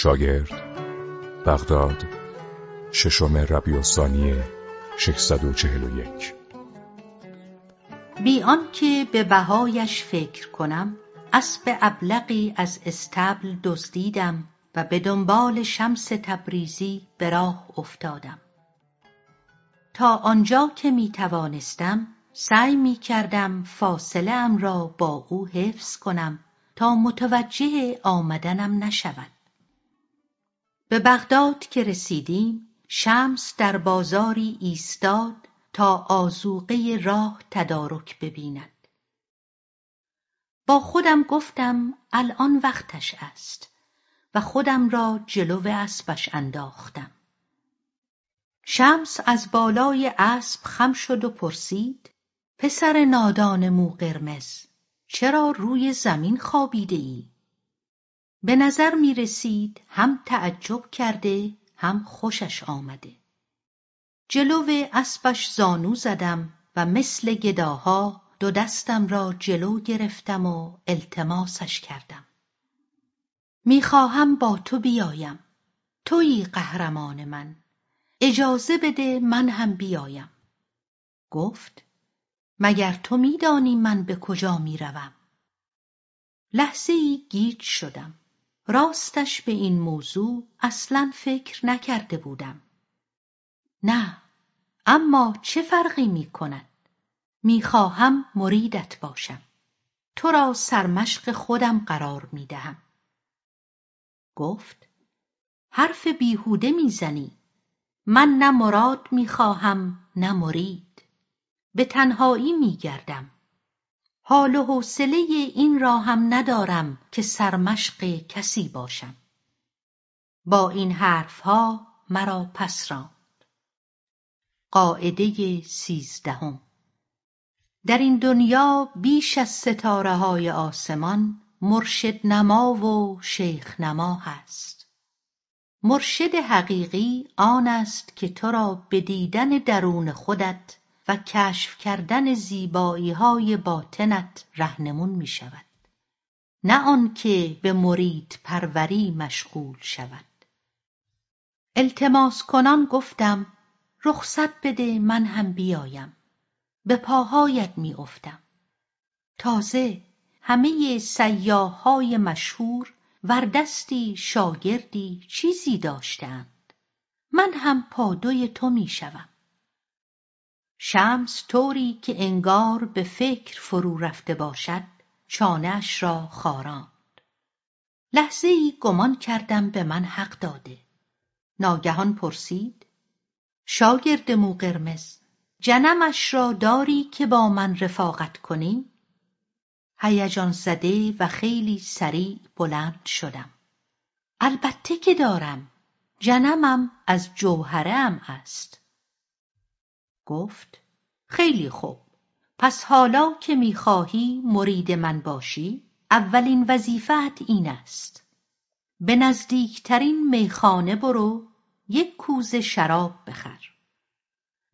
شاگرد بغداد ششم ربیع الثانی 641 بی آنکه به بهایش فکر کنم اسب ابلقی از استبل دزدیدم و به دنبال شمس تبریزی به راه افتادم. تا آنجا که می توانستم سعی می کردم فاصله ام را با او حفظ کنم تا متوجه آمدنم نشود. به بغداد که رسیدیم شمس در بازاری ایستاد تا آزوقه راه تدارک ببیند با خودم گفتم الان وقتش است و خودم را جلو اسبش انداختم شمس از بالای اسب خم شد و پرسید پسر نادان مو قرمز چرا روی زمین خوابیده ای؟ به نظر می رسید هم تعجب کرده هم خوشش آمده. جلو اسبش زانو زدم و مثل گداها دو دستم را جلو گرفتم و التماسش کردم. می‌خواهم با تو بیایم. تویی قهرمان من. اجازه بده من هم بیایم. گفت مگر تو میدانی من به کجا می‌روم؟ لحظه ای گیج شدم. راستش به این موضوع اصلا فکر نکرده بودم. نه اما چه فرقی می کند می‌خواهم مریدت باشم. تو را سرمشق خودم قرار می دهم گفت حرف بیهوده می‌زنی. من نه مراد می‌خواهم نه مرید. به تنهایی میگردم. حال و حوصله این را هم ندارم که سرمشق کسی باشم. با این حرفها مرا پس راند. قاعده سیزدهم. در این دنیا بیش از ستاره های آسمان مرشد نما و شیخ نما هست. مرشد حقیقی آن است که تو را به دیدن درون خودت و کشف کردن های باطنت رهنمون می شود نه آنکه به مرید پروری مشغول شود. التماس کنان گفتم رخصت بده من هم بیایم. به پاهایت می افتم تازه همه های مشهور وردستی شاگردی چیزی داشتند. من هم پادوی تو می شوم شمس طوری که انگار به فکر فرو رفته باشد چانهاش را خاراند. لحظه ای گمان کردم به من حق داده. ناگهان پرسید شاگرد مو قرمز جنمش را داری که با من رفاقت کنی؟ هیجان زده و خیلی سریع بلند شدم. البته که دارم جنمم از جوهره ام است. گفت خیلی خوب. پس حالا که می‌خواهی مرید من باشی اولین وظیفت این است. به نزدیکترین میخانه برو یک کوزه شراب بخر.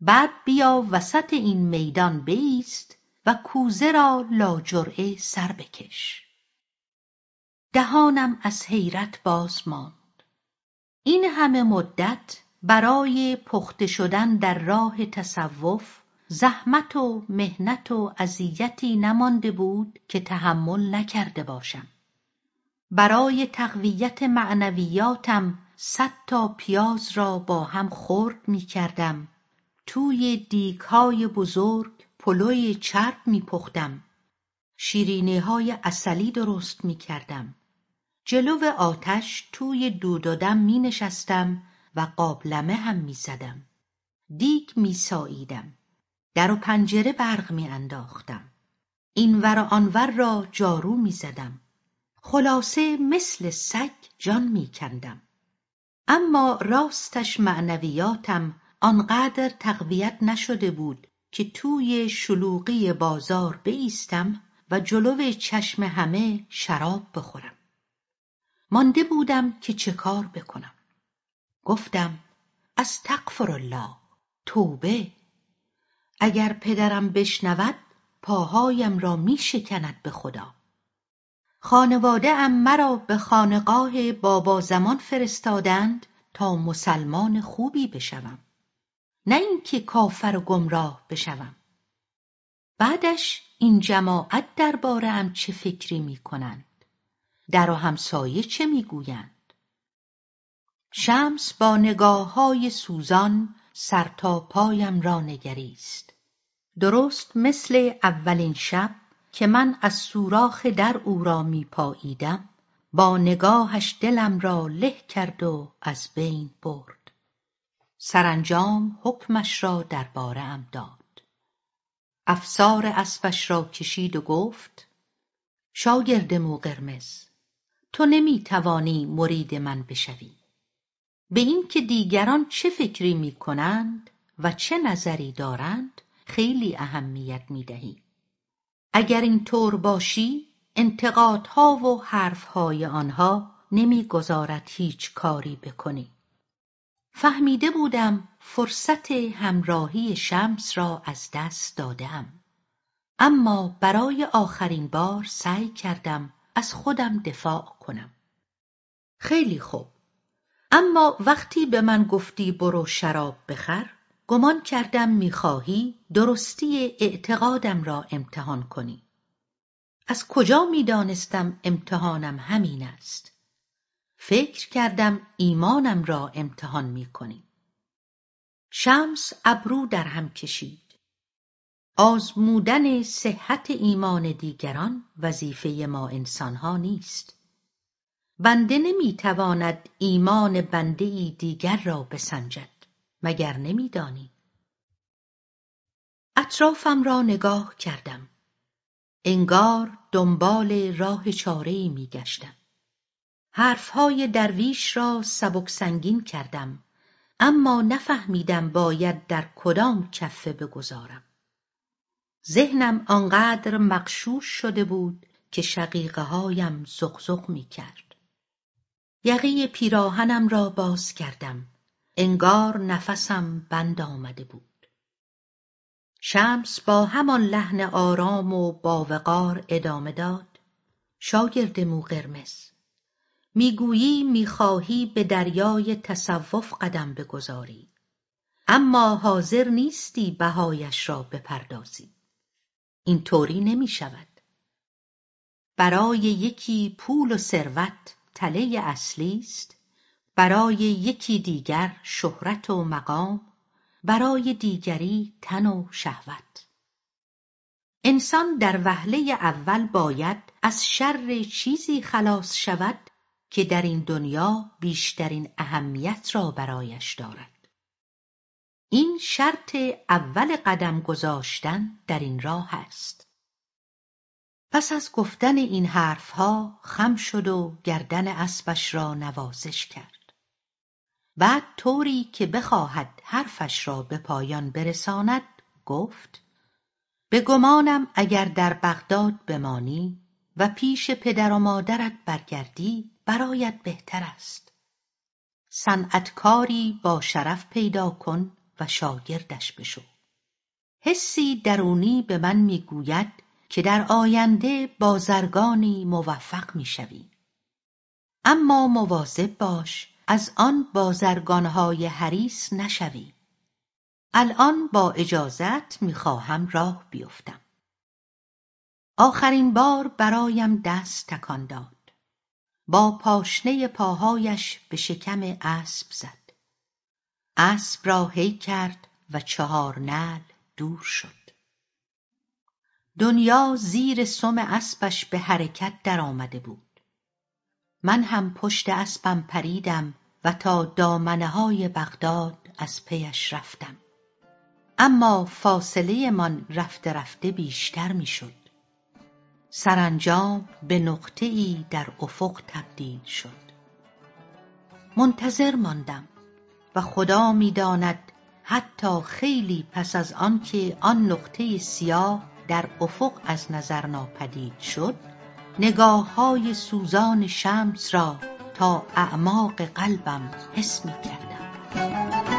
بعد بیا وسط این میدان بیست و کوزه را لاجرعه سر بکش. دهانم از حیرت باز ماند. این همه مدت برای پخته شدن در راه تصوف زحمت و مهنت و اذیتی نمانده بود که تحمل نکرده باشم. برای تقویت معنویاتم صد تا پیاز را با هم خرد می کردم. توی دیگهای بزرگ پلوی چرب میپختم شیرینی های اصلی درست می‌کردم جلو آتش توی دود و دم می نشستم و قابلمه هم می زدم. دیگ می ساییدم. در و پنجره برق می انداختم. این ور آنور را جارو می زدم. خلاصه مثل سگ جان می کندم. اما راستش معنویاتم آنقدر تقویت نشده بود که توی شلوغی بازار بایستم و جلو چشم همه شراب بخورم مانده بودم که چه کار بکنم گفتم از تقفر الله توبه. اگر پدرم بشنود پاهایم را می شکند به خدا. خانواده ام مرا به خانقاه بابا زمان فرستادند تا مسلمان خوبی بشوم. نه اینکه کافر و گمراه بشوم. بعدش این جماعت درباره ام چه فکری می کنند در و همسایه چه می‌گویند؟ شمس با نگاه های سوزان سر تا پایم را نگریست. درست مثل اولین شب که من از سوراخ در او را می پاییدم با نگاهش دلم را له کرد و از بین برد. سرانجام حکمش را درباره ام داد. افسار اسبش را کشید و گفت شاگرد مو قرمز تو نمی توانی مرید من بشوی. به اینکه دیگران چه فکری می کنند و چه نظری دارند خیلی اهمیت می دهی. اگر این طور باشی انتقادها و حرفهای آنها نمی‌گذارد هیچ کاری بکنی. فهمیده بودم فرصت همراهی شمس را از دست دادم اما برای آخرین بار سعی کردم از خودم دفاع کنم. خیلی خوب. اما وقتی به من گفتی برو شراب بخر گمان کردم می‌خواهی درستی اعتقادم را امتحان کنی. از کجا می‌دانستم امتحانم همین است؟ فکر کردم ایمانم را امتحان می‌کنی. شمس ابرو در هم کشید. آزمودن صحت ایمان دیگران وظیفه ما انسانها نیست. بنده نمی‌تواند ایمان بنده ای دیگر را بسنجد مگر نمیدانی؟ اطرافم را نگاه کردم. انگار دنبال راه چارهای میگشتم. حرفهای درویش را سبک سنگین کردم اما نفهمیدم باید در کدام کفه بگذارم. ذهنم آنقدر مغشوش شده بود که شقیقه هایم زغزغ می کرد. یقی پیراهنم را باز کردم. انگار نفسم بند آمده بود. شمس با همان لحن آرام و باوقار ادامه داد. شاگرد مو قرمز. می‌گویی می‌خواهی به دریای تصوف قدم بگذاری. اما حاضر نیستی بهایش را بپردازی. این طوری نمی شود برای یکی پول و ثروت تله اصلی است. برای یکی دیگر شهرت و مقام برای دیگری تن و شهوت. انسان در وهله اول باید از شر چیزی خلاص شود که در این دنیا بیشترین اهمیت را برایش دارد. این شرط اول قدم گذاشتن در این راه است. پس از گفتن این حرفها خم شد و گردن اسبش را نوازش کرد. بعد طوری که بخواهد حرفش را به پایان برساند گفت به گمانم اگر در بغداد بمانی و پیش پدر و مادرت برگردی برایت بهتر است. صنعتکاری با شرف پیدا کن و شاگردش بشو. حسی درونی به من می‌گوید که در آینده بازرگانی موفق می‌شوی. اما مواظب باش از آن بازرگانهای حریص نشوی. الان با اجازت می‌خواهم راه بیفتم. آخرین بار برایم دست تکان داد. با پاشنه پاهایش به شکم اسب زد. اسب را هی کرد و چهار نل دور شد. دنیا زیر سم اسبش به حرکت درآمده بود. من هم پشت اسبم پریدم و تا دامنه های بغداد از پیش رفتم. اما فاصله من رفته رفته بیشتر می‌شد. سرانجام به نقطه ای در افق تبدیل شد. منتظر ماندم و خدا می‌داند حتی خیلی پس از آنکه آن نقطه سیاه در افق از نظر ناپدید شد نگاه های سوزان شمس را تا اعماق قلبم حس می کردم